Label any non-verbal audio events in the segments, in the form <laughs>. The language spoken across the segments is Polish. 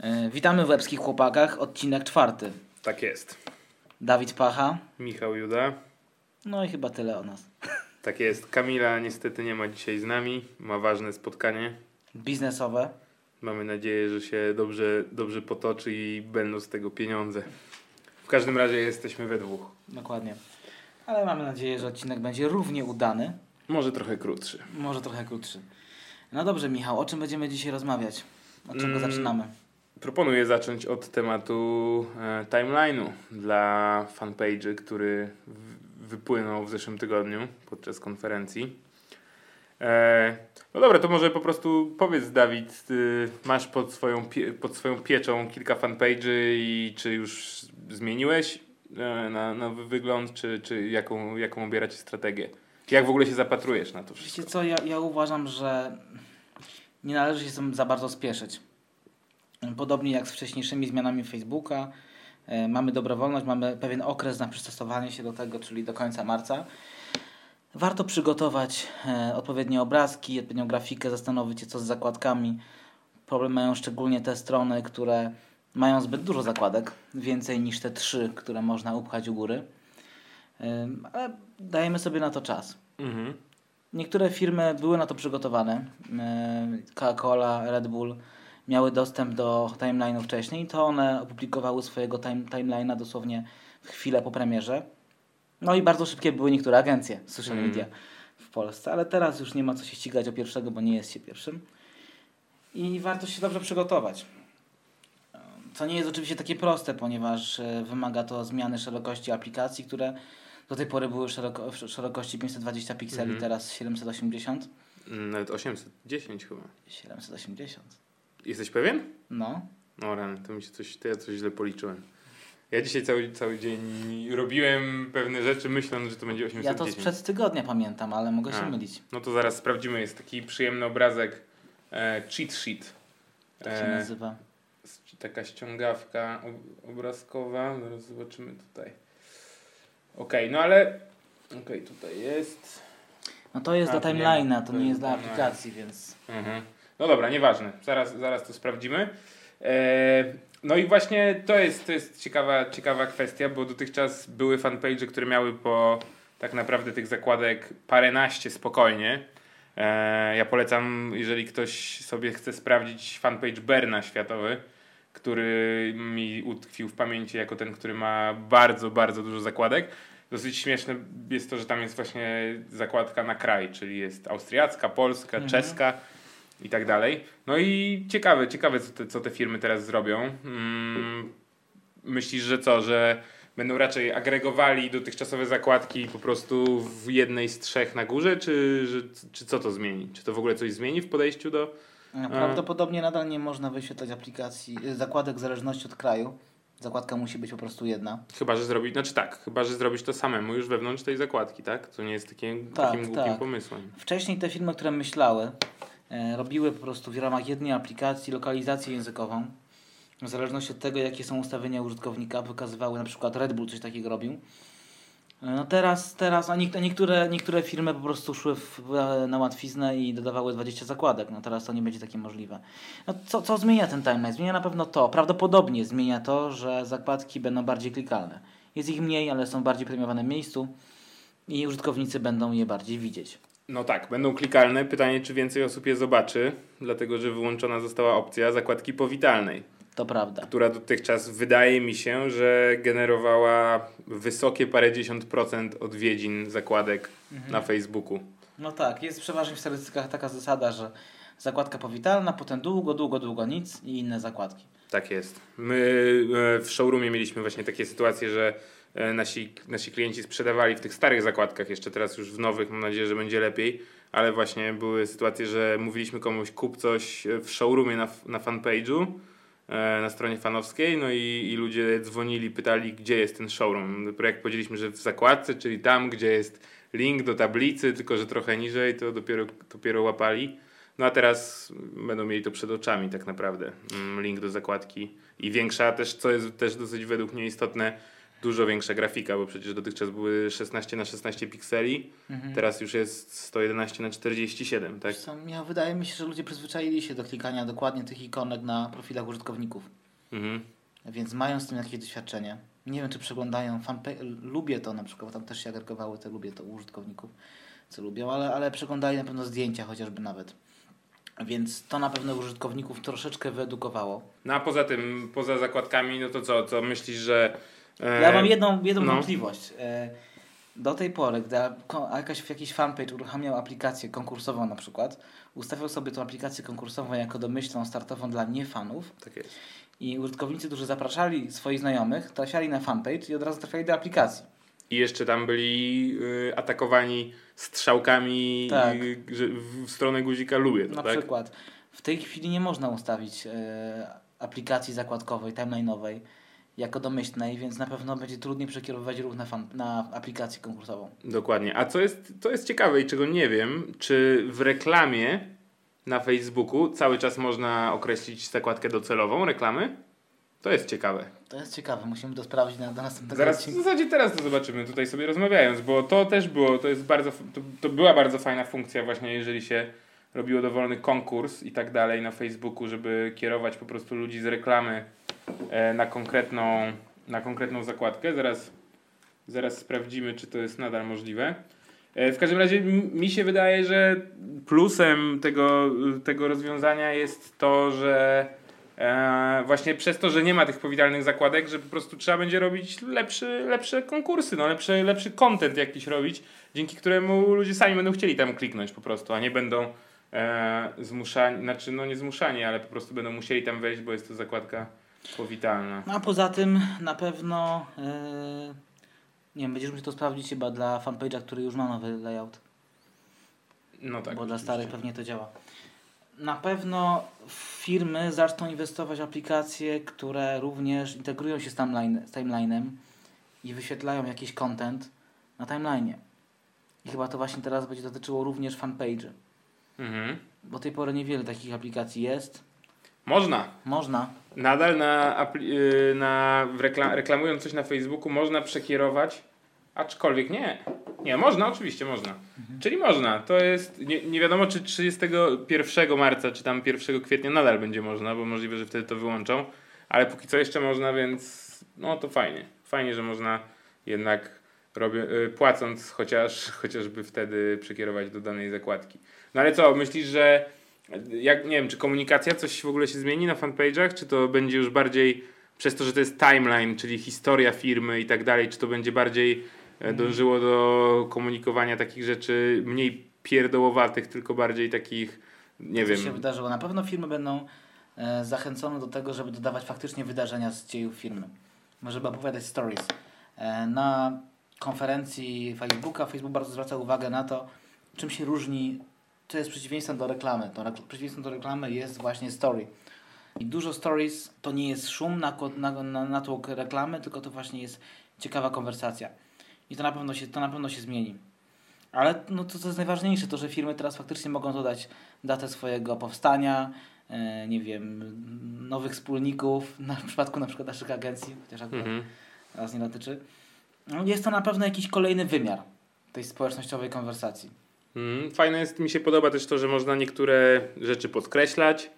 E, Witamy w Łebskich Chłopakach, odcinek czwarty. Tak jest. Dawid Pacha, Michał Juda. no i chyba tyle o nas. <laughs> Tak jest. Kamila niestety nie ma dzisiaj z nami. Ma ważne spotkanie. Biznesowe. Mamy nadzieję, że się dobrze, dobrze potoczy i będą z tego pieniądze. W każdym razie jesteśmy we dwóch. Dokładnie. Ale mamy nadzieję, że odcinek będzie równie udany, Może trochę krótszy. może trochę krótszy. No dobrze, Michał, o czym będziemy dzisiaj rozmawiać? Od czego Mm. zaczynamy? Proponuję zacząć od tematu e, timeline'u dla fanpage'y, który wypłynął w zeszłym tygodniu podczas konferencji. E, no dobra, to może po prostu powiedz Dawid, masz pod swoją, pod swoją pieczą kilka fanpage'y i czy już zmieniłeś e, na nowy wygląd, czy, czy jaką, jaką obieracie strategię? Jak w ogóle się zapatrujesz na to Wiecie wszystko? co, ja, ja uważam, że nie należy się za bardzo spieszyć. Podobnie jak z wcześniejszymi zmianami Facebooka, e, mamy dobrowolność, mamy pewien okres na przystosowanie się do tego, czyli do końca marca. Warto przygotować e, odpowiednie obrazki, odpowiednią grafikę, zastanowić się co z zakładkami. Problem mają szczególnie te strony, które mają zbyt dużo zakładek, więcej niż te trzy, które można upchać u góry. Ale dajemy sobie na to czas. Mhm. Niektóre firmy były na to przygotowane. Yy, Coca-Cola, Red Bull miały dostęp do timeline'u wcześniej, to one opublikowały swojego time, timeline'a dosłownie w chwilę po premierze. No i bardzo szybkie były niektóre agencje social Mm. media w Polsce, ale teraz już nie ma co się ścigać o pierwszego, bo nie jest się pierwszym. I warto się dobrze przygotować. Co nie jest oczywiście takie proste, ponieważ e, wymaga to zmiany szerokości aplikacji, które do tej pory były szeroko, w szerokości 520 pikseli, Mhm. teraz 780. Mm, Nawet 810 chyba. 780. Jesteś pewien? No. No rany, to mi się coś, to ja coś źle policzyłem. Ja dzisiaj cały, cały dzień robiłem pewne rzeczy myśląc, że to będzie 810. Ja to sprzed tygodnia pamiętam, ale mogę się A. mylić. No to zaraz sprawdzimy. Jest taki przyjemny obrazek e, cheat sheet. Tak się E, nazywa. taka ściągawka ob obrazkowa. Zaraz zobaczymy tutaj. Okej, no ale okej, tutaj jest. No to jest A, dla timeline'a, to nie jest dla aplikacji, więc... Mhm. No dobra, nieważne. Zaraz, zaraz to sprawdzimy. E, no i właśnie to jest, to jest ciekawa, ciekawa kwestia, bo dotychczas były fanpage, które miały po tak naprawdę tych zakładek paręnaście spokojnie. E, ja polecam, jeżeli ktoś sobie chce sprawdzić fanpage Berna światowy, który mi utkwił w pamięci jako ten, który ma bardzo, bardzo dużo zakładek. Dosyć śmieszne jest to, że tam jest właśnie zakładka na kraj, czyli jest austriacka, polska, Mhm. czeska i tak dalej. No i ciekawe, ciekawe co te, co te firmy teraz zrobią. Mm, myślisz, że co, że będą raczej agregowali dotychczasowe zakładki po prostu w jednej z trzech na górze, czy, że, czy co to zmieni? Czy to w ogóle coś zmieni w podejściu do... No, Prawdopodobnie nadal nie można wyświetlać aplikacji, y, zakładek w zależności od kraju. Zakładka musi być po prostu jedna. Chyba, że zrobić, znaczy tak, chyba, że zrobić to samemu już wewnątrz tej zakładki, tak? To nie jest takim, Tak, takim głupim tak. pomysłem. Wcześniej te firmy, które myślały, e, robiły po prostu w ramach jednej aplikacji lokalizację językową. W zależności od tego, jakie są ustawienia użytkownika, wykazywały na przykład Red Bull coś takiego robił. E, No teraz, teraz a niek- a niektóre, niektóre firmy po prostu szły w, w, na łatwiznę i dodawały 20 zakładek. No teraz to nie będzie takie możliwe. No co, co zmienia ten timeline? Zmienia na pewno to, prawdopodobnie zmienia to, że zakładki będą bardziej klikalne. Jest ich mniej, ale są bardziej premiowane w miejscu i użytkownicy będą je bardziej widzieć. No tak, będą klikalne. Pytanie, czy więcej osób je zobaczy, dlatego że wyłączona została opcja zakładki powitalnej, To prawda. która dotychczas wydaje mi się, że generowała wysokie parędziesiąt procent odwiedzin zakładek na Facebooku. No tak, jest przeważnie w statystykach taka zasada, że zakładka powitalna, potem długo, długo, długo nic i inne zakładki. Tak jest. My e, w showroomie mieliśmy właśnie takie sytuacje, że nasi, nasi klienci sprzedawali w tych starych zakładkach, jeszcze teraz już w nowych, mam nadzieję, że będzie lepiej, ale właśnie były sytuacje, że mówiliśmy komuś kup coś w showroomie na, na fanpage'u, e, na stronie fanowskiej, no i, i ludzie dzwonili, pytali, gdzie jest ten showroom. Dopiero jak powiedzieliśmy, że w zakładce, czyli tam, gdzie jest link do tablicy, tylko że trochę niżej, to dopiero, dopiero łapali. No a teraz będą mieli to przed oczami tak naprawdę. Mm, Link do zakładki. I większa też, co jest też dosyć według mnie istotne, dużo większa grafika, bo przecież dotychczas były 16 na 16 pikseli, Mhm. teraz już jest 111 na 47, tak? Co, ja, wydaje mi się, że ludzie przyzwyczaili się do klikania dokładnie tych ikonek na profilach użytkowników. Mhm. Więc mają z tym jakieś doświadczenie. Nie wiem, czy przeglądają fanpage. Lubię to na przykład, bo tam też się agregowały te lubię to u użytkowników, co lubią, ale, ale przeglądali na pewno zdjęcia chociażby nawet. Więc to na pewno użytkowników troszeczkę wyedukowało. No a poza tym, poza zakładkami, no to co, co myślisz, że... Ja mam jedną, jedną no. wątpliwość. E, Do tej pory, gdy jakaś, jakiś fanpage uruchamiał aplikację konkursową na przykład, ustawiał sobie tą aplikację konkursową jako domyślną startową dla niefanów Tak jest. i użytkownicy, którzy zapraszali swoich znajomych, trafiali na fanpage i od razu trafiali do aplikacji. I jeszcze tam byli y, atakowani strzałkami Tak. y, w stronę guzika lubię to, Na tak? przykład w tej chwili nie można ustawić e, aplikacji zakładkowej, timeline'owej jako domyślnej, więc na pewno będzie trudniej przekierowywać ruch na, fan, na aplikację konkursową. Dokładnie. A co jest, to jest ciekawe i czego nie wiem, czy w reklamie na Facebooku cały czas można określić zakładkę docelową reklamy? To jest ciekawe. To jest ciekawe, musimy to sprawdzić na, na następnego Zaraz w zasadzie teraz to zobaczymy tutaj sobie rozmawiając, bo to też było, to jest bardzo, to, to była bardzo fajna funkcja właśnie, jeżeli się robiło dowolny konkurs i tak dalej na Facebooku, żeby kierować po prostu ludzi z reklamy na konkretną, na konkretną zakładkę. Zaraz, zaraz sprawdzimy, czy to jest nadal możliwe. E, w każdym razie mi się wydaje, że plusem tego, tego rozwiązania jest to, że E, właśnie przez to, że nie ma tych powitalnych zakładek, że po prostu trzeba będzie robić lepszy, lepsze konkursy, no, lepszy, lepszy content jakiś robić, dzięki któremu ludzie sami będą chcieli tam kliknąć po prostu, a nie będą e, zmuszani, znaczy no nie zmuszani, ale po prostu będą musieli tam wejść, bo jest to zakładka powitalna. No a poza tym na pewno e, nie wiem, będziesz musiał to sprawdzić chyba dla fanpage'a, który już ma nowy layout, No tak. bo dla starych pewnie to działa. Na pewno firmy zaczną inwestować w aplikacje, które również integrują się z, timeline, z timeline'em i wyświetlają jakiś content na timeline'ie. I chyba to właśnie teraz będzie dotyczyło również fanpage'y. Mhm. Bo do tej pory niewiele takich aplikacji jest. Można. Można. Nadal na, y, na w rekla- reklamując coś na Facebooku można przekierować, aczkolwiek nie. Nie, można, oczywiście można. Czyli można. To jest, nie, nie wiadomo czy 31 marca, czy tam 1 kwietnia nadal będzie można, bo możliwe, że wtedy to wyłączą, ale póki co jeszcze można, więc no to fajnie. Fajnie, że można jednak robię, y, płacąc chociaż, <laughs> chociażby wtedy przekierować do danej zakładki. No ale co, myślisz, że jak, nie wiem, czy komunikacja coś w ogóle się zmieni na fanpage'ach, czy to będzie już bardziej przez to, że to jest timeline, czyli historia firmy i tak dalej, czy to będzie bardziej e, dążyło do komunikowania takich rzeczy mniej pierdołowatych, tylko bardziej takich, nie co wiem, się wydarzyło. Na pewno firmy będą e, zachęcone do tego, żeby dodawać faktycznie wydarzenia z dziejów firmy. Żeby opowiadać stories. E, na konferencji Facebooka Facebook bardzo zwraca uwagę na to, czym się różni, co jest przeciwieństwem do reklamy. To rekl- przeciwieństwem do reklamy jest właśnie story. I dużo stories to nie jest szum na, na, na natłok reklamy, tylko to właśnie jest ciekawa konwersacja. I to na pewno się, to na pewno się zmieni. Ale no to, co jest najważniejsze, to że firmy teraz faktycznie mogą dodać datę swojego powstania, e, nie wiem, nowych wspólników, <laughs> na w przypadku na przykład naszych agencji, chociaż akurat mhm. nas nie dotyczy. No, jest to na pewno jakiś kolejny wymiar tej społecznościowej konwersacji. Mm, Fajne jest, mi się podoba też to, że można niektóre rzeczy podkreślać,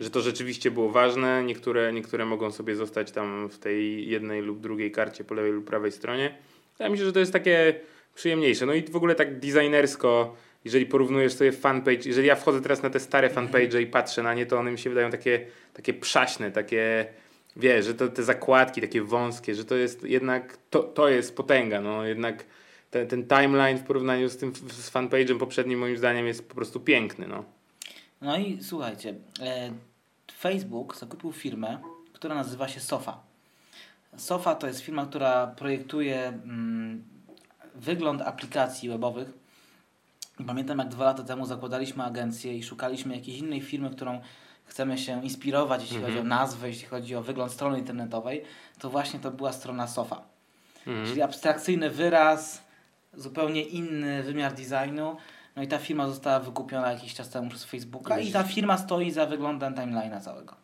że to rzeczywiście było ważne. Niektóre, niektóre mogą sobie zostać tam w tej jednej lub drugiej karcie po lewej lub prawej stronie. Mi się, że to jest takie przyjemniejsze. No i w ogóle tak designersko, jeżeli porównujesz sobie fanpage, jeżeli ja wchodzę teraz na te stare fanpage i patrzę na nie, to one mi się wydają takie, takie przaśne, takie wiesz, że to te zakładki takie wąskie, że to jest jednak, to, to jest potęga, no jednak ten, ten timeline w porównaniu z tym z fanpage'em poprzednim moim zdaniem jest po prostu piękny, no. No i słuchajcie, e, Facebook zakupił firmę, która nazywa się Sofa. Sofa to jest firma, która projektuje mm, wygląd aplikacji webowych. Pamiętam, jak dwa lata temu zakładaliśmy agencję i szukaliśmy jakiejś innej firmy, którą chcemy się inspirować, jeśli Mhm. chodzi o nazwę, jeśli chodzi o wygląd strony internetowej, to właśnie to była strona Sofa. Mhm. Czyli abstrakcyjny wyraz, zupełnie inny wymiar designu. No i ta firma została wykupiona jakiś czas temu przez Facebooka i ta firma stoi za wyglądem timeline'a całego.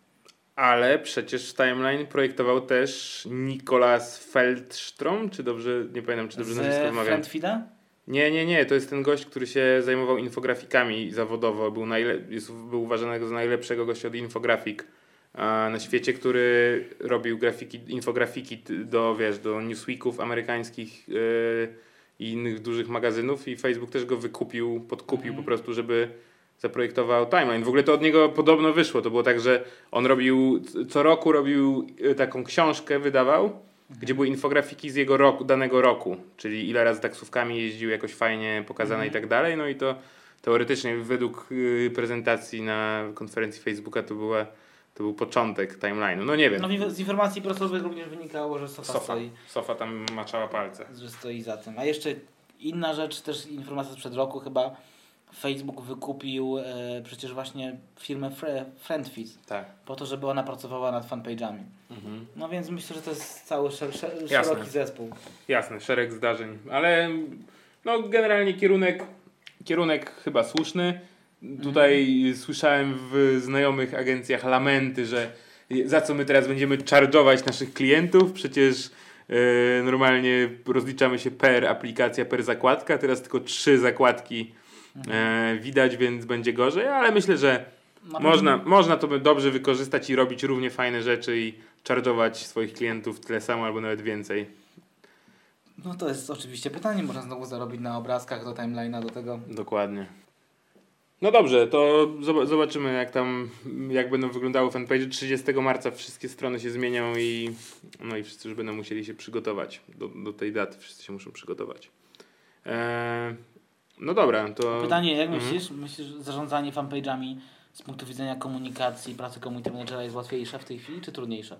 Ale przecież Timeline projektował też Nikolas Feldstrom, czy dobrze, nie pamiętam, czy dobrze nazwisko Z wymawiam. Friendfeeda? Nie, nie, nie, to jest ten gość, który się zajmował infografikami zawodowo, był, najle- jest, był uważany za najlepszego gościa od infografik na świecie, który robił grafiki, infografiki do, wiesz, do Newsweeków amerykańskich yy, i innych dużych magazynów i Facebook też go wykupił, podkupił po prostu, żeby zaprojektował timeline. W ogóle to od niego podobno wyszło. To było tak, że on robił, co roku robił y, taką książkę, wydawał, gdzie były infografiki z jego roku, danego roku, czyli ile razy taksówkami jeździł, jakoś fajnie pokazane i tak dalej. No i to teoretycznie według y, prezentacji na konferencji Facebooka to, była, to był początek timeline'u. No nie wiem. No z informacji prasowych również wynikało, że Sofa, Sofa, stoi, Sofa tam maczała palce. że stoi za tym. A jeszcze inna rzecz, też informacja sprzed roku chyba, Facebook wykupił e, przecież właśnie firmę Fre Friendfeed Tak. po to, żeby ona pracowała nad fanpage'ami. Mhm. No więc myślę, że to jest cały szer szer Jasne. szeroki zespół. Jasne, szereg zdarzeń, ale no generalnie kierunek, kierunek chyba słuszny. Tutaj słyszałem w znajomych agencjach lamenty, że za co my teraz będziemy charge'ować naszych klientów, przecież e, normalnie rozliczamy się per aplikacja, per zakładka, teraz tylko trzy zakładki e, widać, więc będzie gorzej, ale myślę, że Na można, można to by dobrze wykorzystać i robić równie fajne rzeczy i charge'ować swoich klientów tyle samo albo nawet więcej. No to jest oczywiście pytanie, można znowu zarobić na obrazkach do timeline'a, do tego. Dokładnie. No dobrze, to zob- zobaczymy jak tam, jak będą wyglądały fanpage. 30 marca wszystkie strony się zmienią i no i wszyscy już będą musieli się przygotować do, do tej daty. Wszyscy się muszą przygotować. Eee, no dobra, to... Pytanie, jak Mhm. myślisz? Myślisz, że zarządzanie fanpage'ami z punktu widzenia komunikacji, pracy community managera jest łatwiejsze w tej chwili, czy trudniejsze?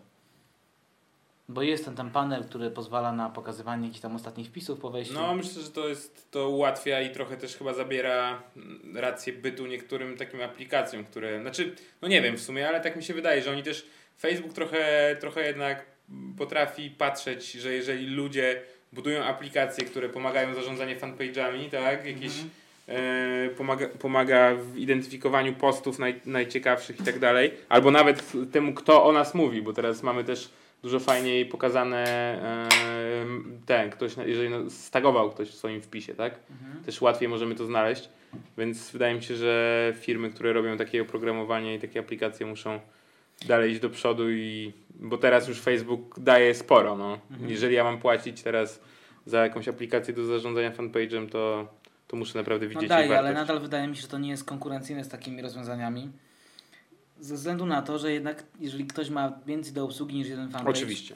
Bo jest ten, ten panel, który pozwala na pokazywanie jakichś tam ostatnich wpisów po wejściu. No, myślę, że to jest to ułatwia i trochę też chyba zabiera mm, rację bytu niektórym takim aplikacjom, które. Znaczy, no nie wiem w sumie, ale tak mi się wydaje, że oni też. Facebook trochę, trochę jednak potrafi patrzeć, że jeżeli ludzie budują aplikacje, które pomagają w zarządzaniu fanpage'ami, tak? Jakieś. E, pomaga, pomaga w identyfikowaniu postów naj, najciekawszych i tak dalej, albo nawet temu, kto o nas mówi, bo teraz mamy też dużo fajniej pokazane ten, ktoś, jeżeli no, stagował ktoś w swoim wpisie, tak? Mhm. Też łatwiej możemy to znaleźć, więc wydaje mi się, że firmy, które robią takie oprogramowanie i takie aplikacje muszą dalej iść do przodu i bo teraz już Facebook daje sporo, no. Mhm. Jeżeli ja mam płacić teraz za jakąś aplikację do zarządzania fanpage'em, to, to muszę naprawdę No widzieć jej daje, ale nadal wydaje mi się, że to nie jest konkurencyjne z takimi rozwiązaniami. Ze względu na to, że jednak jeżeli ktoś ma więcej do obsługi niż jeden fanpage, Oczywiście.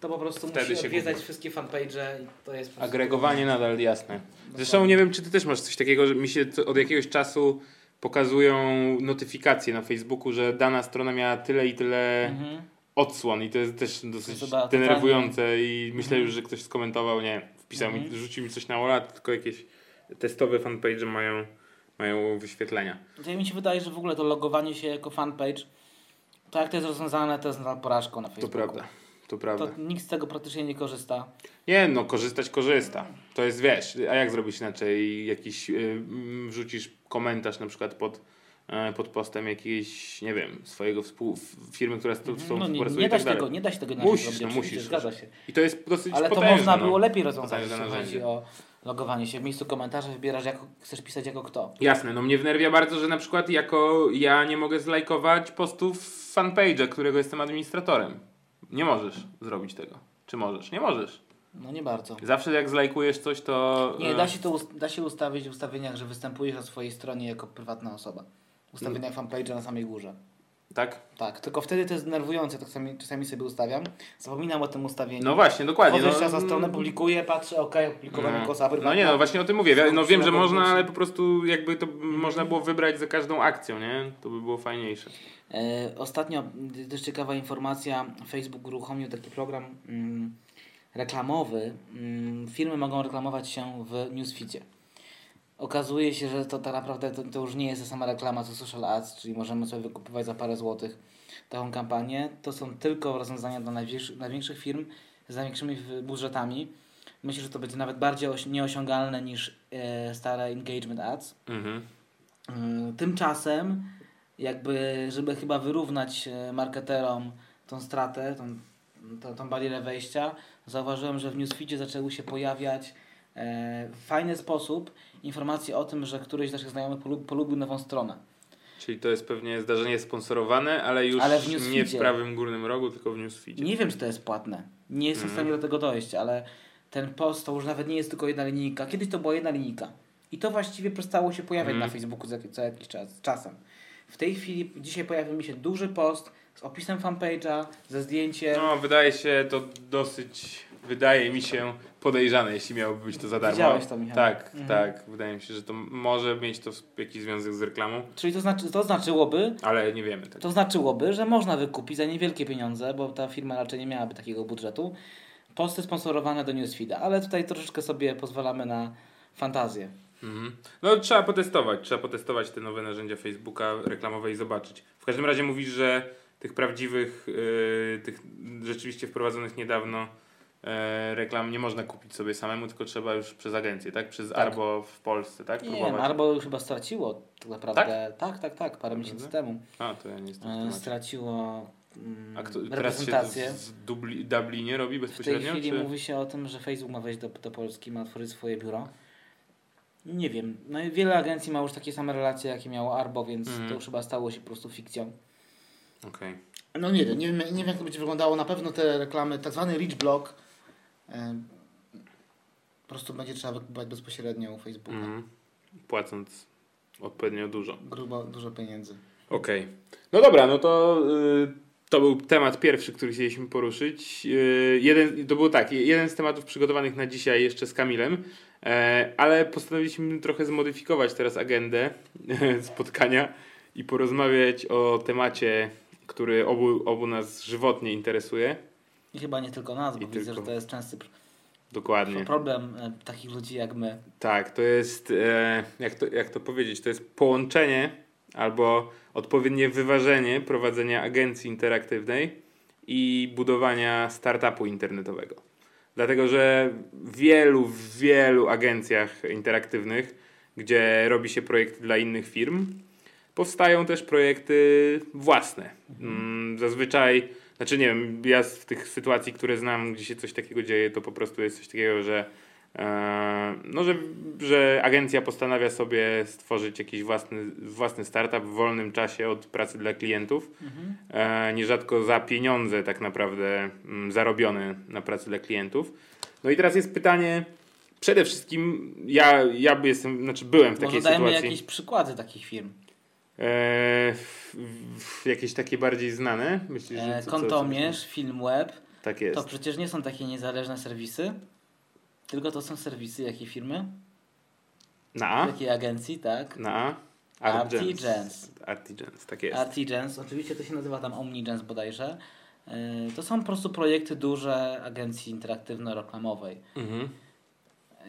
to po prostu Wtedy musi się odwiedzać gubi. wszystkie fanpage'e i to jest po prostu... Agregowanie nadal jasne. Zresztą nie wiem, czy ty też masz coś takiego, że mi się od jakiegoś czasu pokazują notyfikacje na Facebooku, że dana strona miała tyle i tyle Mhm. odsłon i to jest też dosyć chyba denerwujące i myślę już, że ktoś skomentował, nie, wpisał mi, Mhm. rzucił mi coś na ola, tylko jakieś testowe fanpage mają, mają wyświetlenia. To mi się wydaje, że w ogóle to logowanie się jako fanpage, to jak to jest rozwiązane, to jest nadal porażką na To Facebooku. prawda, to prawda. To nikt z tego praktycznie nie korzysta. Nie, no korzystać korzysta. To jest, wiesz, a jak zrobić inaczej? Jakiś, y, mm, wrzucisz komentarz na przykład pod, e, pod postem jakiejś, nie wiem, swojego współ, firmy, która z, tą- No, nie, nie, i da tak tego, nie da się tego inaczej Musisz, zrobić, no musisz. zgadza się. I to jest dosyć Ale to potężne, można no. było lepiej rozwiązać, Potężne jeśli chodzi o logowanie się. W miejscu komentarza wybierasz, jako, chcesz pisać jako kto. Jasne, no mnie wnerwia bardzo, że na przykład jako ja nie mogę zlajkować postów fanpage'a, którego jestem administratorem. Nie możesz zrobić tego. Czy możesz? Nie możesz. No nie bardzo. Zawsze jak zlajkujesz coś, to... Nie, e, da się to da się ustawić w ustawieniach, że występujesz na swojej stronie jako prywatna osoba. Ustawienia fanpage'a na samej górze. Tak? Tak, tylko wtedy to jest denerwujące, tak czasami, czasami sobie ustawiam. Zapominam o tym ustawieniu. No właśnie, dokładnie. Wchodzę No, jeszcze na stronę, publikuję, patrzę, ok, opublikowane no. prywatna. no nie, no właśnie o tym mówię. No wiem, że można, ale po prostu jakby to można było wybrać za każdą akcją, nie? To by było fajniejsze. E, ostatnio też ciekawa informacja, Facebook uruchomił taki program mm, reklamowy. Mm, firmy mogą reklamować się w newsfeedzie. Okazuje się, że to tak naprawdę to, to już nie jest ta sama reklama co social ads, czyli możemy sobie wykupywać za parę złotych taką kampanię. To są tylko rozwiązania dla największych, największych firm z największymi budżetami. Myślę, że to będzie nawet bardziej nieosiągalne niż e, stare engagement ads. Mhm. Y, Tymczasem jakby, żeby chyba wyrównać e, marketerom tą stratę, tą, tą, tą barierę wejścia, zauważyłem, że w newsfeedzie zaczęły się pojawiać w fajny sposób informacje o tym, że któryś z naszych znajomych polub, polubił nową stronę. Czyli to jest pewnie zdarzenie sponsorowane, ale już Ale w nie w prawym górnym rogu, tylko w newsfeedzie. Nie wiem, czy to jest płatne. Nie jestem w stanie do tego dojść, ale ten post to już nawet nie jest tylko jedna linijka. Kiedyś to była jedna linijka. I to właściwie przestało się pojawiać Mhm. na Facebooku za, za jakiś czas, czasem. W tej chwili, dzisiaj pojawił mi się duży post z opisem fanpage'a, ze zdjęciem. No, wydaje się to dosyć, wydaje mi się podejrzane, jeśli miałoby być to za darmo. Widziałeś to, Michał? Tak, Mhm. tak. Wydaje mi się, że to może mieć to jakiś związek z reklamą, Czyli to, znaczy, to znaczyłoby, ale nie wiemy tego. to znaczyłoby, że można wykupić za niewielkie pieniądze, bo ta firma raczej nie miałaby takiego budżetu, posty sponsorowane do newsfeeda. Ale tutaj troszeczkę sobie pozwalamy na fantazję. Mhm. No trzeba potestować, trzeba potestować te nowe narzędzia Facebooka reklamowe i zobaczyć. W każdym razie mówisz, że tych prawdziwych, yy, tych rzeczywiście wprowadzonych niedawno reklam nie można kupić sobie samemu, tylko trzeba już przez agencję, tak? Przez Tak. Arbo w Polsce, tak? Nie wiem, albo już chyba straciło tak naprawdę. Tak, tak, tak, parę miesięcy temu. A, to ja nie jestem E, straciło mm, A kto, teraz się reprezentację. w Dubli, Dublinie robi W tej bezpośrednio? chwili czy? mówi się o tym, że Facebook ma wejść do, do Polski, ma otworzyć swoje biuro. Nie wiem. No i wiele agencji ma już takie same relacje, jakie miało Arbo, więc Mhm. to już chyba stało się po prostu fikcją. Okej. No nie wiem, nie wiem, nie wiem jak to będzie wyglądało. Na pewno te reklamy, tak zwany rich block, e, po prostu będzie trzeba wykupywać bezpośrednio u Facebooka. Mhm. Płacąc odpowiednio dużo. Grubo, dużo pieniędzy. Okej. No dobra, no to y, to był temat pierwszy, który chcieliśmy poruszyć. Y, jeden, to był tak, jeden z tematów przygotowanych na dzisiaj jeszcze z Kamilem, e, ale postanowiliśmy trochę zmodyfikować teraz agendę <laughs> spotkania i porozmawiać o temacie, który obu, obu nas żywotnie interesuje. I chyba nie tylko nas, bo I widzę, tylko- że to jest częsty Dokładnie. problem e, takich ludzi jak my. Tak, to jest, e, jak, to, jak to powiedzieć, to jest połączenie albo odpowiednie wyważenie prowadzenia agencji interaktywnej i budowania startupu internetowego. Dlatego, że w wielu, w wielu agencjach interaktywnych, gdzie robi się projekty dla innych firm, powstają też projekty własne. Mm, Zazwyczaj, znaczy nie wiem, ja z tych sytuacji, które znam, gdzie się coś takiego dzieje, to po prostu jest coś takiego, że e, no, że, że agencja postanawia sobie stworzyć jakiś własny, własny startup w wolnym czasie od pracy dla klientów, e, nierzadko za pieniądze tak naprawdę mm, zarobione na pracy dla klientów. No i teraz jest pytanie, przede wszystkim ja, ja jestem, znaczy byłem w Może takiej sytuacji. jakieś przykłady takich firm. E, jakieś takie bardziej znane? Myślisz, że E, co, co, Kontomierz, co, tak jest. to przecież nie są takie niezależne serwisy, tylko to są serwisy jakiej firmy? Na A? Jakiej agencji, tak? Na A? Artigence. Artigence, tak jest. Artigence, oczywiście to się nazywa tam Omnigence bodajże. E, To są po prostu projekty duże agencji interaktywno-reklamowej. Mhm.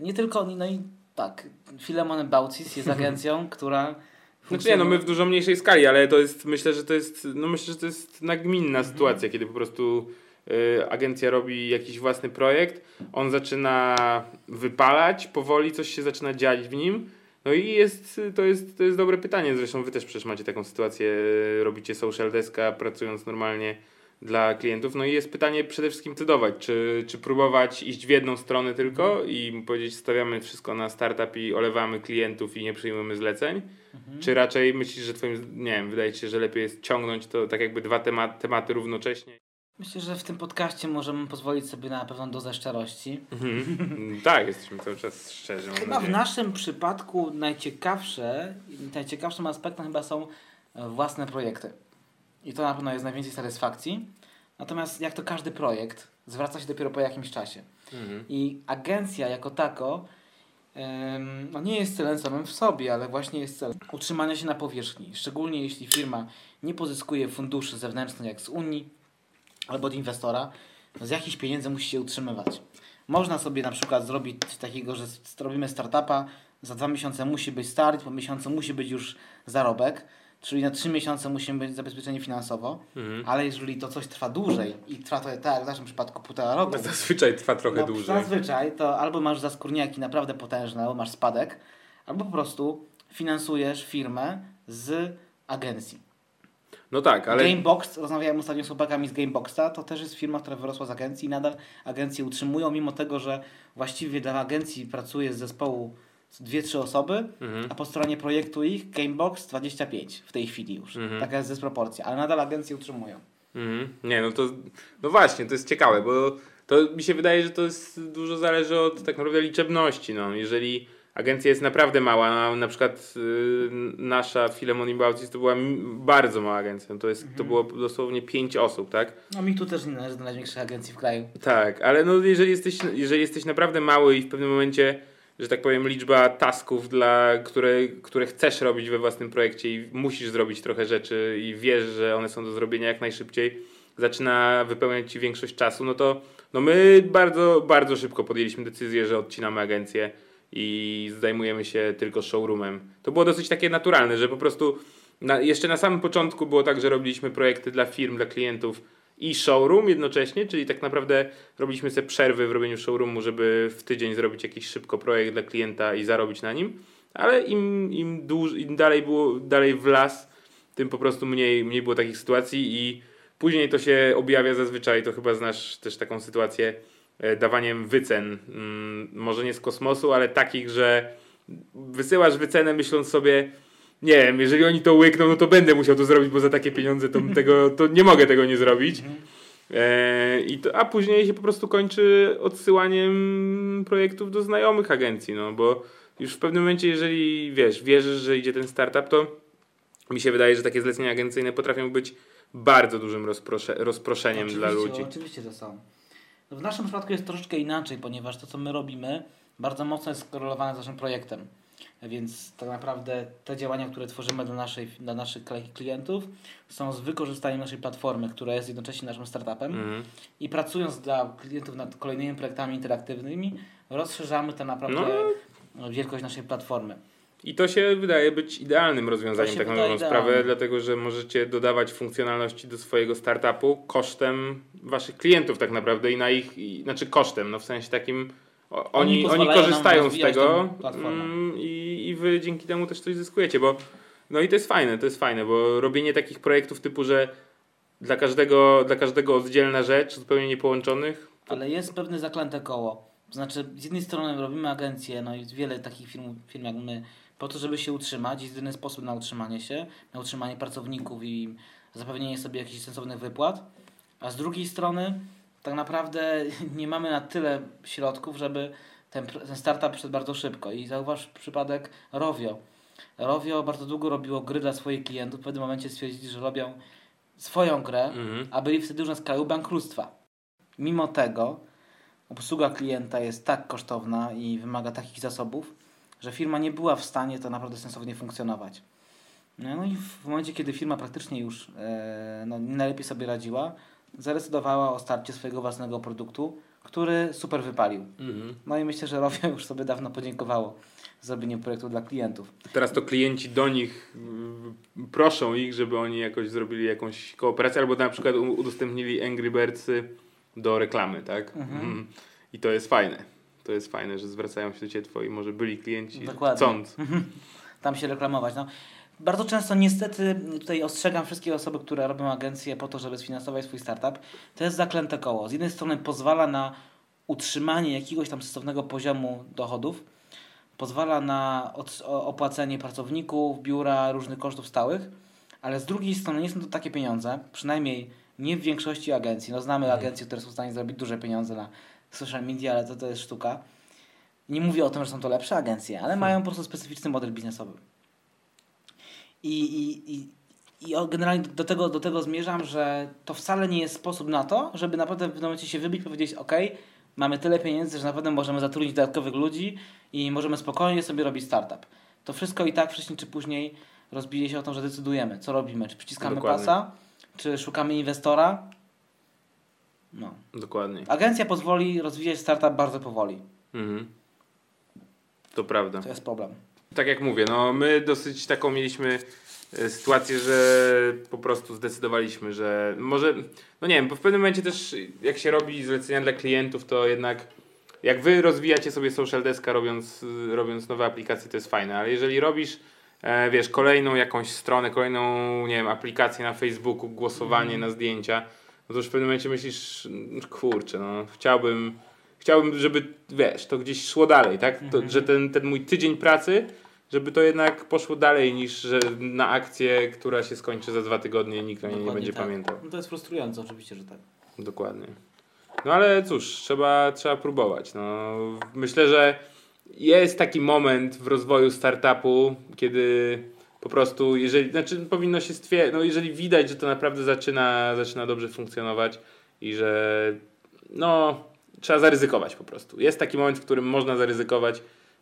Nie tylko oni, no i tak, Filemon Baucis jest <laughs> agencją, która Znaczy nie, no my w dużo mniejszej skali, ale to jest, myślę, że to jest, no myślę, że to jest nagminna Mhm. sytuacja, kiedy po prostu y, agencja robi jakiś własny projekt, on zaczyna wypalać, powoli coś się zaczyna dziać w nim, no i jest, to, jest, to jest dobre pytanie, zresztą wy też przecież macie taką sytuację, y, robicie social deska, pracując normalnie dla klientów, no i jest pytanie przede wszystkim co dawać, czy, czy próbować iść w jedną stronę tylko i powiedzieć stawiamy wszystko na startup i olewamy klientów i nie przyjmujemy zleceń, czy raczej myślisz, że twoim, nie wiem, wydaje ci się, że lepiej jest ciągnąć to tak jakby dwa temat, tematy równocześnie? Myślę, że w tym podcaście możemy pozwolić sobie na pewną dozę szczerości. Mhm. <laughs> tak, jesteśmy cały czas szczerzy. Chyba w naszym przypadku najciekawsze, najciekawszym aspektem chyba są własne projekty. I to na pewno jest najwięcej satysfakcji. Natomiast jak to każdy projekt, zwraca się dopiero po jakimś czasie. Mhm. I agencja jako tako no nie jest celem samym w sobie, ale właśnie jest celem utrzymania się na powierzchni. Szczególnie jeśli firma nie pozyskuje funduszy zewnętrznych jak z Unii albo od inwestora, to z jakichś pieniędzy musi się utrzymywać. Można sobie na przykład zrobić takiego, że robimy startupa, za dwa miesiące musi być start, po miesiącu musi być już zarobek, czyli na trzy miesiące musimy być zabezpieczeni finansowo, Mhm. ale jeżeli to coś trwa dłużej i trwa to tak jak w naszym przypadku półtora roku, <laughs> Zazwyczaj trwa trochę no, dłużej. Zazwyczaj to albo masz zaskórniaki naprawdę potężne, albo masz spadek, albo po prostu finansujesz firmę z agencji. No tak, ale... Gamebox, rozmawiałem ostatnio z chłopakami z Gameboxa, to też jest firma, która wyrosła z agencji i nadal agencje utrzymują, mimo tego, że właściwie dla agencji pracuje z zespołu dwie, trzy osoby, Mhm. a po stronie projektu ich Gamebox 25 w tej chwili już. Mhm. Taka jest dysproporcja, ale nadal agencje utrzymują. Mhm. Nie, no to, no właśnie, to jest ciekawe, bo to mi się wydaje, że to jest dużo zależy od tak naprawdę liczebności, no. Jeżeli agencja jest naprawdę mała, na, na przykład y, nasza Filemon i Bautis to była bardzo mała agencja, to, jest, to było dosłownie pięć osób, tak? No mi tu też nie należy do największych agencji w kraju. Tak, ale no jeżeli jesteś, jeżeli jesteś naprawdę mały i w pewnym momencie, że tak powiem, liczba tasków, dla, które, które chcesz robić we własnym projekcie i musisz zrobić trochę rzeczy i wiesz, że one są do zrobienia jak najszybciej, zaczyna wypełniać ci większość czasu, no to no my bardzo, bardzo szybko podjęliśmy decyzję, że odcinamy agencję i zajmujemy się tylko showroomem. To było dosyć takie naturalne, że po prostu na, jeszcze na samym początku było tak, że robiliśmy projekty dla firm, dla klientów i showroom jednocześnie, czyli tak naprawdę robiliśmy sobie przerwy w robieniu showroomu, żeby w tydzień zrobić jakiś szybko projekt dla klienta i zarobić na nim, ale im, im, dłuż, im dalej było dalej w las, tym po prostu mniej, mniej było takich sytuacji i później to się objawia zazwyczaj, to chyba znasz też taką sytuację, e, dawaniem wycen, mm, może nie z kosmosu, ale takich, że wysyłasz wycenę myśląc sobie, nie wiem, jeżeli oni to łykną, no to będę musiał to zrobić, bo za takie pieniądze to, tego, to nie mogę tego nie zrobić. E, i to, a później się po prostu kończy odsyłaniem projektów do znajomych agencji, no bo już w pewnym momencie, jeżeli wiesz, wierzysz, że idzie ten startup, to mi się wydaje, że takie zlecenia agencyjne potrafią być bardzo dużym rozprosze, rozproszeniem dla ludzi. Oczywiście to są. W naszym przypadku jest troszeczkę inaczej, ponieważ to, co my robimy, bardzo mocno jest skorelowane z naszym projektem. Więc tak naprawdę te działania, które tworzymy dla, naszej, dla naszych kli- klientów, są z wykorzystaniem naszej platformy, która jest jednocześnie naszym startupem. Mhm. I pracując dla klientów nad kolejnymi projektami interaktywnymi, rozszerzamy tak naprawdę wielkość naszej platformy. I to się wydaje być idealnym rozwiązaniem, tak na dobrą sprawę, dlatego że możecie dodawać funkcjonalności do swojego startupu kosztem waszych klientów tak naprawdę i na ich, i, znaczy kosztem, no w sensie takim o, Oni oni, oni, korzystają z tego mm, i, i wy dzięki temu też coś zyskujecie, bo no i to jest fajne, to jest fajne, bo robienie takich projektów typu, że dla każdego, dla każdego oddzielna rzecz, zupełnie niepołączonych, Ale jest pewne zaklęte koło. To znaczy, z jednej strony robimy agencję, no i wiele takich firm, firm jak my, po to, żeby się utrzymać. Jest jedyny sposób na utrzymanie się, na utrzymanie pracowników i zapewnienie sobie jakichś sensownych wypłat. A z drugiej strony, tak naprawdę <laughs> nie mamy na tyle środków, żeby ten, ten startup szedł bardzo szybko. I zauważ przypadek Rovio. Rovio bardzo długo robiło gry dla swoich klientów. W pewnym momencie stwierdzili, że robią swoją grę, Mhm. a byli wtedy już na skraju bankructwa. Mimo tego obsługa klienta jest tak kosztowna i wymaga takich zasobów, że firma nie była w stanie to naprawdę sensownie funkcjonować. No i w momencie, kiedy firma praktycznie już e, no, nie najlepiej sobie radziła, zadecydowała o starcie swojego własnego produktu, który super wypalił. Mhm. No i myślę, że Rovio już sobie dawno podziękowało za zrobienie projektu dla klientów. Teraz to klienci do nich mm, proszą ich, żeby oni jakoś zrobili jakąś kooperację, albo na przykład udostępnili Angry Birdsy do reklamy, tak? Mhm. I to jest fajne. To jest fajne, że zwracają się do Ciebie twoi może byli klienci Dokładnie. chcąc. <laughs> tam się reklamować. No, bardzo często niestety tutaj ostrzegam wszystkie osoby, które robią agencję po to, żeby sfinansować swój startup. To jest zaklęte koło. Z jednej strony pozwala na utrzymanie jakiegoś tam sensownego poziomu dochodów, pozwala na opłacenie pracowników, biura, różnych kosztów stałych, ale z drugiej strony nie są to takie pieniądze, przynajmniej nie w większości agencji. No znamy agencje, które są w stanie zrobić duże pieniądze na social media, ale to, to jest sztuka. Nie mówię o tym, że są to lepsze agencje, ale mają po prostu specyficzny model biznesowy. I, i, i, generalnie do tego, do tego zmierzam, że to wcale nie jest sposób na to, żeby naprawdę w pewnym momencie się wybić i powiedzieć, ok, mamy tyle pieniędzy, że naprawdę możemy zatrudnić dodatkowych ludzi i możemy spokojnie sobie robić startup. To wszystko i tak wcześniej czy później rozbije się o to, że decydujemy, co robimy. Czy przyciskamy Dokładnie. pasa, czy szukamy inwestora. No. Dokładnie. Agencja pozwoli rozwijać startup bardzo powoli. Mhm. To prawda. To jest problem. Tak jak mówię, no my dosyć taką mieliśmy e, sytuację, że po prostu zdecydowaliśmy, że może, no nie wiem, bo w pewnym momencie też jak się robi zlecenia dla klientów, to jednak jak wy rozwijacie sobie social deska robiąc, y, robiąc nowe aplikacje, to jest fajne, ale jeżeli robisz e, wiesz, kolejną jakąś stronę, kolejną, nie wiem, aplikację na Facebooku, głosowanie Mhm. na zdjęcia, no to już w pewnym momencie myślisz, "Mm, kurczę, no chciałbym, chciałbym, żeby, wiesz, to gdzieś szło dalej, tak? To, Mhm. że ten, ten mój tydzień pracy, żeby to jednak poszło dalej niż że na akcję, która się skończy za dwa tygodnie i nikt o niej nie będzie tak. pamiętał. No to jest frustrujące oczywiście, że tak. Dokładnie. No ale cóż, trzeba, trzeba próbować. No, myślę, że jest taki moment w rozwoju startupu, kiedy po prostu, jeżeli, znaczy powinno się stwierdzić, no jeżeli widać, że to naprawdę zaczyna, zaczyna dobrze funkcjonować i że no, trzeba zaryzykować po prostu. Jest taki moment, w którym można zaryzykować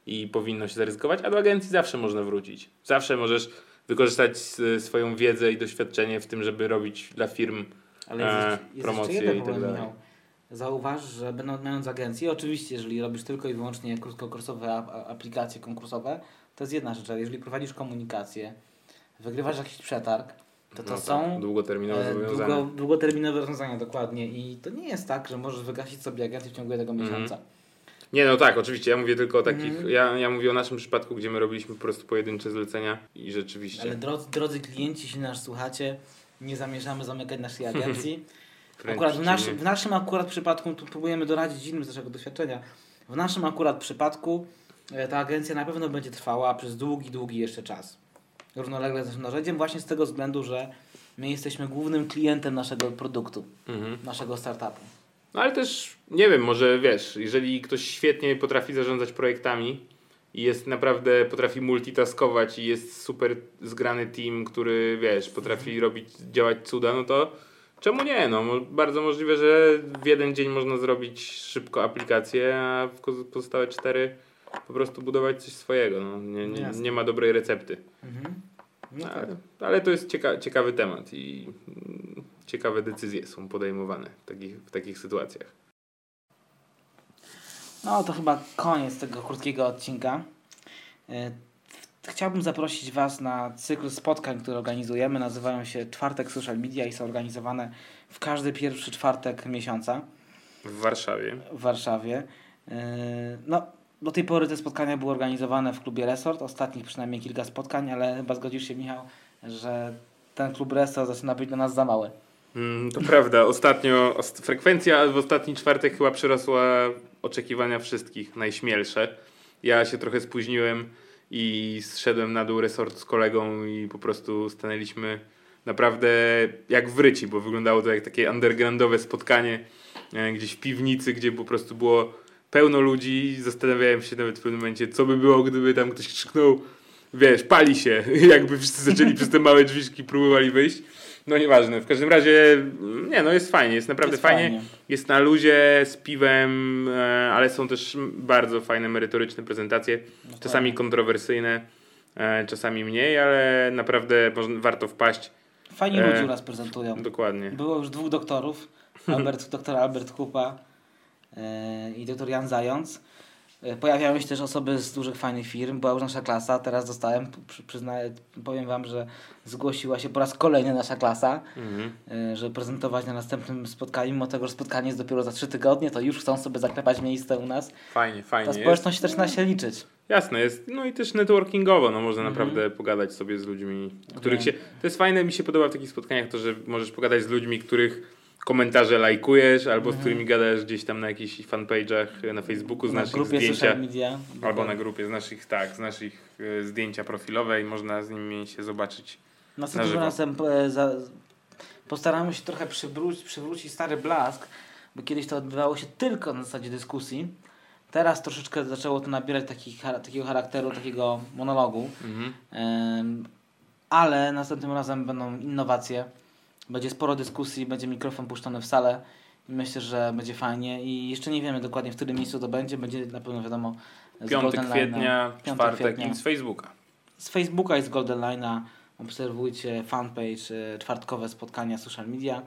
i powinno się zaryzykować, a do agencji zawsze można wrócić. Zawsze możesz wykorzystać swoją wiedzę i doświadczenie w tym, żeby robić dla firm Ale jest, E, jest promocje i tak dalej. Zauważ, że będą, mając agencję, oczywiście, jeżeli robisz tylko i wyłącznie krótkokursowe aplikacje konkursowe, to jest jedna rzecz, ale jeżeli prowadzisz komunikację, wygrywasz jakiś przetarg, to to No są tak, długoterminowe e, zobowiązania. długo, długoterminowe rozwiązania, dokładnie. I to nie jest tak, że możesz wygasić sobie agencję w ciągu jednego Mhm. miesiąca. Nie, no tak, oczywiście. Ja mówię tylko o takich. Mhm. Ja, ja mówię o naszym przypadku, gdzie my robiliśmy po prostu pojedyncze zlecenia i rzeczywiście. Ale drodzy, drodzy klienci, jeśli nas słuchacie, nie zamierzamy zamykać naszej <laughs> agencji. Akurat w, naszy, w naszym akurat przypadku, tu próbujemy doradzić innym z naszego doświadczenia, w naszym akurat przypadku e, ta agencja na pewno będzie trwała przez długi, długi jeszcze czas. Równolegle z naszym narzędziem, właśnie z tego względu, że my jesteśmy głównym klientem naszego produktu, Mhm. naszego startupu. No ale też nie wiem, może wiesz, jeżeli ktoś świetnie potrafi zarządzać projektami i jest naprawdę, potrafi multitaskować i jest super zgrany team, który wiesz, potrafi robić, działać cuda, no to czemu nie? No, bardzo możliwe, że w jeden dzień można zrobić szybko aplikację, a w pozostałe cztery po prostu budować coś swojego. No, nie, nie, nie ma dobrej recepty. Mhm. No tak. Ale, ale to jest cieka ciekawy temat i ciekawe decyzje są podejmowane w takich, w takich sytuacjach. No to chyba koniec tego krótkiego odcinka. E, Chciałbym zaprosić Was na cykl spotkań, które organizujemy. Nazywają się Czwartek Social Media i są organizowane w każdy pierwszy czwartek miesiąca W Warszawie. w Warszawie. E, No, do tej pory te spotkania były organizowane w klubie Resort, ostatnich przynajmniej kilka spotkań, ale chyba zgodzisz się, Michał, że ten klub Resort zaczyna być dla nas za mały. Mm, to prawda, ostatnio ost- frekwencja w ostatni czwartek chyba przerosła oczekiwania wszystkich, najśmielsze. Ja się trochę spóźniłem i zszedłem na dół resort z kolegą i po prostu stanęliśmy naprawdę jak w bo wyglądało to jak takie undergroundowe spotkanie e, gdzieś w piwnicy, gdzie po prostu było pełno ludzi. Zastanawiałem się nawet w pewnym momencie, co by było, gdyby tam ktoś krzyknął, wiesz, pali się, <laughs> jakby wszyscy zaczęli przez te małe drzwiczki próbowali wyjść. No nieważne, w każdym razie, nie no, jest fajnie, jest naprawdę Jest fajnie. fajnie. Jest na luzie, z piwem, e, ale są też bardzo fajne, merytoryczne prezentacje, czasami kontrowersyjne, e, czasami mniej, ale naprawdę warto wpaść. Fajnie E, ludzie u nas prezentują. Dokładnie. Było już dwóch doktorów, <laughs> Albert, doktor Albert Kupa i doktor Jan Zając. E, Pojawiały się też osoby z dużych, fajnych firm. Była już nasza klasa, teraz dostałem, przy, przyznaję, powiem Wam, że zgłosiła się po raz kolejny nasza klasa, Mhm. e, żeby prezentować na następnym spotkaniu. Mimo tego, że spotkanie jest dopiero za trzy tygodnie, to już chcą sobie zaklepać miejsce u nas. Fajnie, Ta fajnie jest. społeczność też na się liczyć. Jasne jest. No i też networkingowo, no można Mhm. naprawdę pogadać sobie z ludźmi, których Wiem. się... To jest fajne, mi się podoba w takich spotkaniach to, że możesz pogadać z ludźmi, których komentarze lajkujesz, albo z którymi gadasz gdzieś tam na jakichś fanpage'ach na Facebooku, z Mhm. na naszych zdjęcia. social media. Albo na grupie z naszych, tak, z naszych e, zdjęcia profilowe i można z nimi się zobaczyć. Na Następnym razem e, za, postaramy się trochę przywrócić, przywrócić stary blask, bo kiedyś to odbywało się tylko na zasadzie dyskusji. Teraz troszeczkę zaczęło to nabierać taki, takiego charakteru, takiego monologu. Mhm. Em, ale następnym razem będą innowacje. Będzie sporo dyskusji, będzie mikrofon puszczony w salę i myślę, że będzie fajnie. I jeszcze nie wiemy dokładnie, w którym miejscu to będzie. Będzie na pewno wiadomo z 5 Golden Line'a. kwietnia, 5 czwartek kwietnia. i z Facebooka. Z Facebooka i z Golden Line'a obserwujcie fanpage, e, czwartkowe spotkania social media.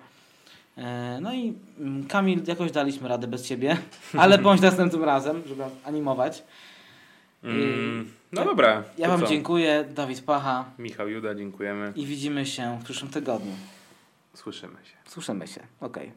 E, No i mm, Kamil, jakoś daliśmy radę bez Ciebie, <laughs> ale bądź następnym razem, żeby animować. Mm, no ja- dobra. Ja Wam co? dziękuję, Dawid Pacha Michał Juda, dziękujemy. i widzimy się w przyszłym tygodniu. Słyszymy się. Słyszymy się. Okej.